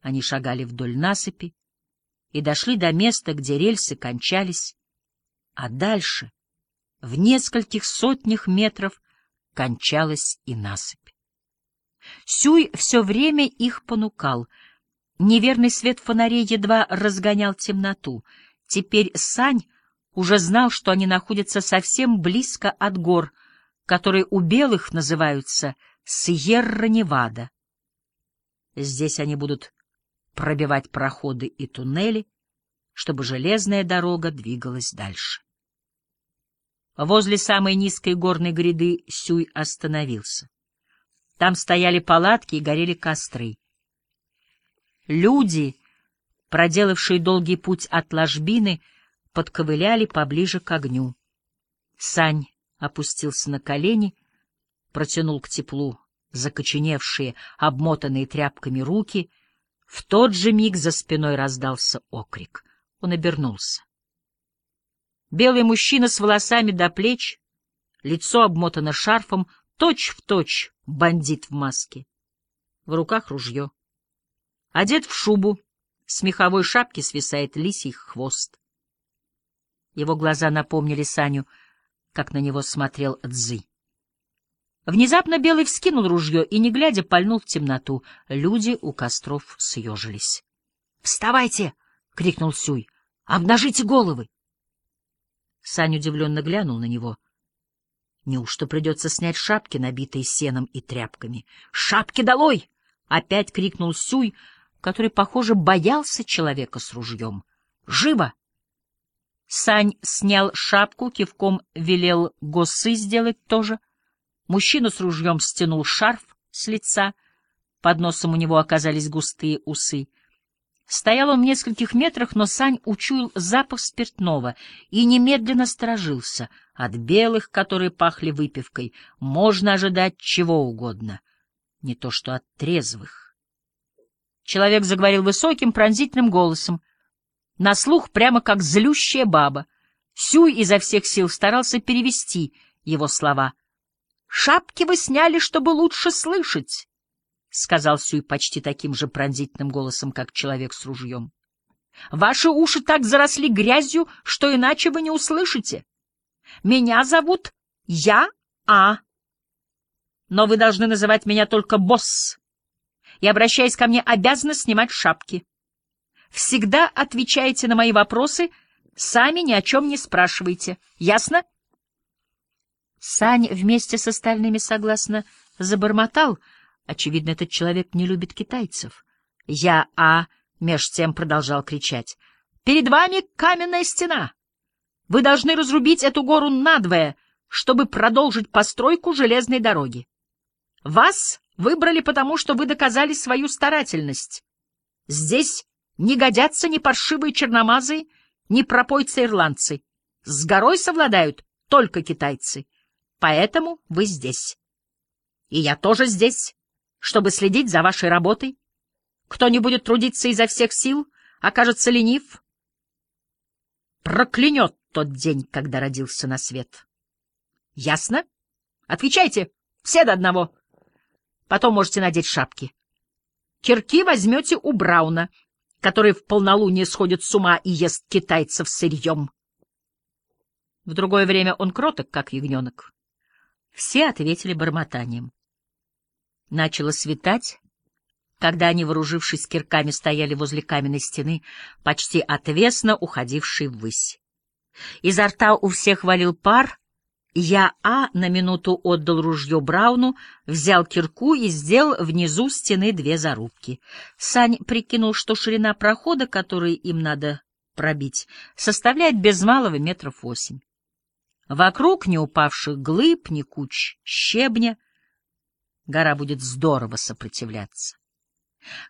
Они шагали вдоль насыпи и дошли до места, где рельсы кончались, а дальше, в нескольких сотнях метров, кончалась и насыпь. Сюй все время их понукал. Неверный свет фонарей едва разгонял темноту. Теперь Сань уже знал, что они находятся совсем близко от гор, которые у белых называются Сьерра-Невада. Здесь они будут пробивать проходы и туннели, чтобы железная дорога двигалась дальше. Возле самой низкой горной гряды Сюй остановился. Там стояли палатки и горели костры. Люди, проделавшие долгий путь от ложбины, подковыляли поближе к огню. Сань опустился на колени, протянул к теплу закоченевшие, обмотанные тряпками руки. В тот же миг за спиной раздался окрик. Он обернулся. Белый мужчина с волосами до плеч, лицо обмотано шарфом, точь в точь бандит в маске. В руках ружье. Одет в шубу, с меховой шапки свисает лисий хвост. Его глаза напомнили Саню, как на него смотрел Цзы. Внезапно Белый вскинул ружье и, не глядя, пальнул в темноту. Люди у костров съежились. — Вставайте! — крикнул Сюй. — Обнажите головы! Сань удивленно глянул на него — Неужто придется снять шапки, набитые сеном и тряпками? «Шапки долой!» — опять крикнул Сюй, который, похоже, боялся человека с ружьем. «Живо!» Сань снял шапку, кивком велел Госы сделать то же. Мужчина с ружьем стянул шарф с лица. Под носом у него оказались густые усы. Стоял он в нескольких метрах, но Сань учуял запах спиртного и немедленно сторожился. От белых, которые пахли выпивкой, можно ожидать чего угодно, не то что от трезвых. Человек заговорил высоким пронзительным голосом, на слух прямо как злющая баба. Сюй изо всех сил старался перевести его слова. «Шапки вы сняли, чтобы лучше слышать. — сказал Сюй почти таким же пронзительным голосом, как человек с ружьем. — Ваши уши так заросли грязью, что иначе вы не услышите. Меня зовут Я-А. Но вы должны называть меня только босс. И, обращаясь ко мне, обязаны снимать шапки. Всегда отвечайте на мои вопросы, сами ни о чем не спрашивайте. Ясно? Сань вместе с остальными согласно забормотал — Очевидно, этот человек не любит китайцев. Я, а, меж тем продолжал кричать. «Перед вами каменная стена! Вы должны разрубить эту гору надвое, чтобы продолжить постройку железной дороги. Вас выбрали потому, что вы доказали свою старательность. Здесь не годятся ни паршивые черномазые, ни пропойцы-ирландцы. С горой совладают только китайцы. Поэтому вы здесь. И я тоже здесь чтобы следить за вашей работой. Кто не будет трудиться изо всех сил, окажется ленив. Проклянет тот день, когда родился на свет. Ясно? Отвечайте, все до одного. Потом можете надеть шапки. Кирки возьмете у Брауна, который в полнолуние сходит с ума и ест китайцев сырьем. В другое время он кроток, как ягненок. Все ответили бормотанием. Начало светать, когда они, вооружившись кирками, стояли возле каменной стены, почти отвесно уходившей ввысь. Изо рта у всех валил пар. Я, А, на минуту отдал ружье Брауну, взял кирку и сделал внизу стены две зарубки. Сань прикинул, что ширина прохода, который им надо пробить, составляет без малого метров восемь. Вокруг ни упавших глыб, ни куч щебня — гора будет здорово сопротивляться.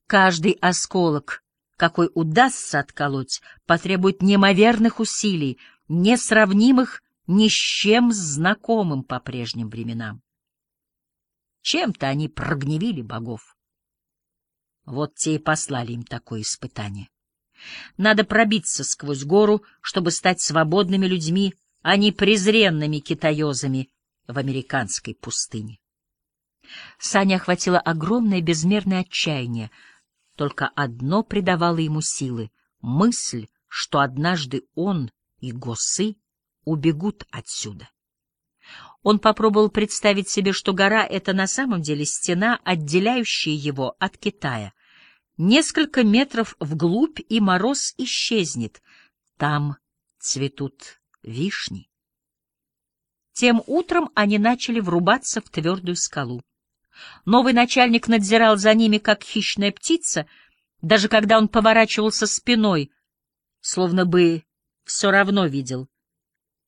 Каждый осколок, какой удастся отколоть, потребует неимоверных усилий, несравнимых ни с чем знакомым по прежним временам. Чем-то они прогневили богов. Вот те и послали им такое испытание. Надо пробиться сквозь гору, чтобы стать свободными людьми, а не презренными китаёзами в американской пустыне. Саня охватило огромное безмерное отчаяние. Только одно придавало ему силы — мысль, что однажды он и Госы убегут отсюда. Он попробовал представить себе, что гора — это на самом деле стена, отделяющая его от Китая. Несколько метров вглубь, и мороз исчезнет. Там цветут вишни. Тем утром они начали врубаться в твердую скалу. Новый начальник надзирал за ними, как хищная птица, даже когда он поворачивался спиной, словно бы все равно видел,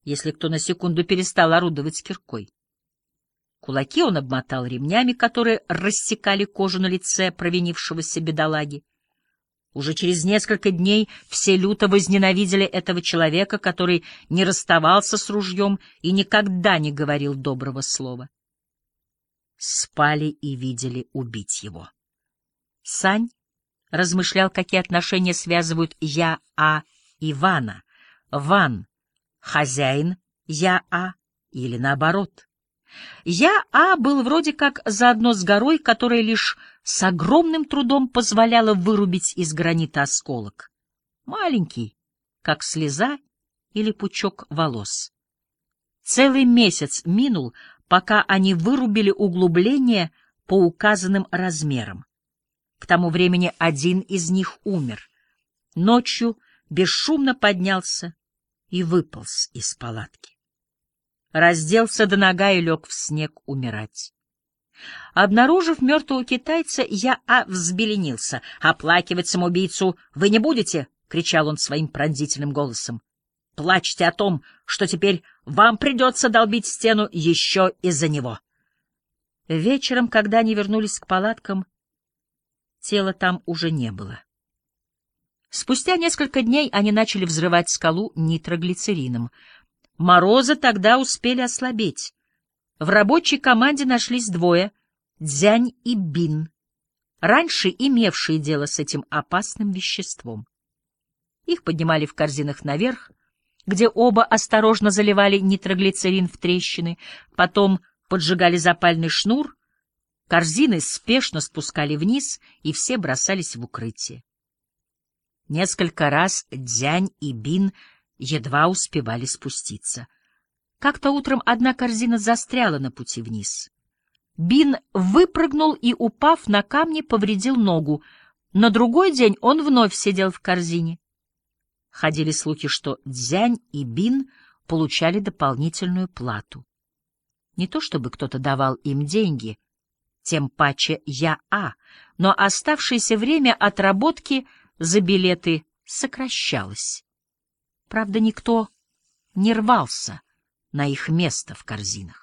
если кто на секунду перестал орудовать киркой. Кулаки он обмотал ремнями, которые рассекали кожу на лице провинившегося бедолаги. Уже через несколько дней все люто возненавидели этого человека, который не расставался с ружьем и никогда не говорил доброго слова. Спали и видели убить его. Сань размышлял, какие отношения связывают Я-А и Вана. Ван — хозяин Я-А или наоборот. Я-А был вроде как заодно с горой, которая лишь с огромным трудом позволяла вырубить из гранита осколок. Маленький, как слеза или пучок волос. Целый месяц минул, пока они вырубили углубление по указанным размерам. К тому времени один из них умер. Ночью бесшумно поднялся и выполз из палатки. Разделся до нога и лег в снег умирать. Обнаружив мертвого китайца, я а взбеленился. «Оплакивать самоубийцу вы не будете!» — кричал он своим пронзительным голосом. «Плачьте о том, что теперь вам придется долбить стену еще из-за него!» Вечером, когда они вернулись к палаткам, Тела там уже не было. Спустя несколько дней они начали взрывать скалу нитроглицерином. Морозы тогда успели ослабеть. В рабочей команде нашлись двое — Дзянь и Бин, раньше имевшие дело с этим опасным веществом. Их поднимали в корзинах наверх, где оба осторожно заливали нитроглицерин в трещины, потом поджигали запальный шнур Корзины спешно спускали вниз, и все бросались в укрытие. Несколько раз Дзянь и Бин едва успевали спуститься. Как-то утром одна корзина застряла на пути вниз. Бин выпрыгнул и, упав на камни, повредил ногу. На другой день он вновь сидел в корзине. Ходили слухи, что Дзянь и Бин получали дополнительную плату. Не то чтобы кто-то давал им деньги — тем паче я А, но оставшееся время отработки за билеты сокращалось. Правда, никто не рвался на их место в корзинах.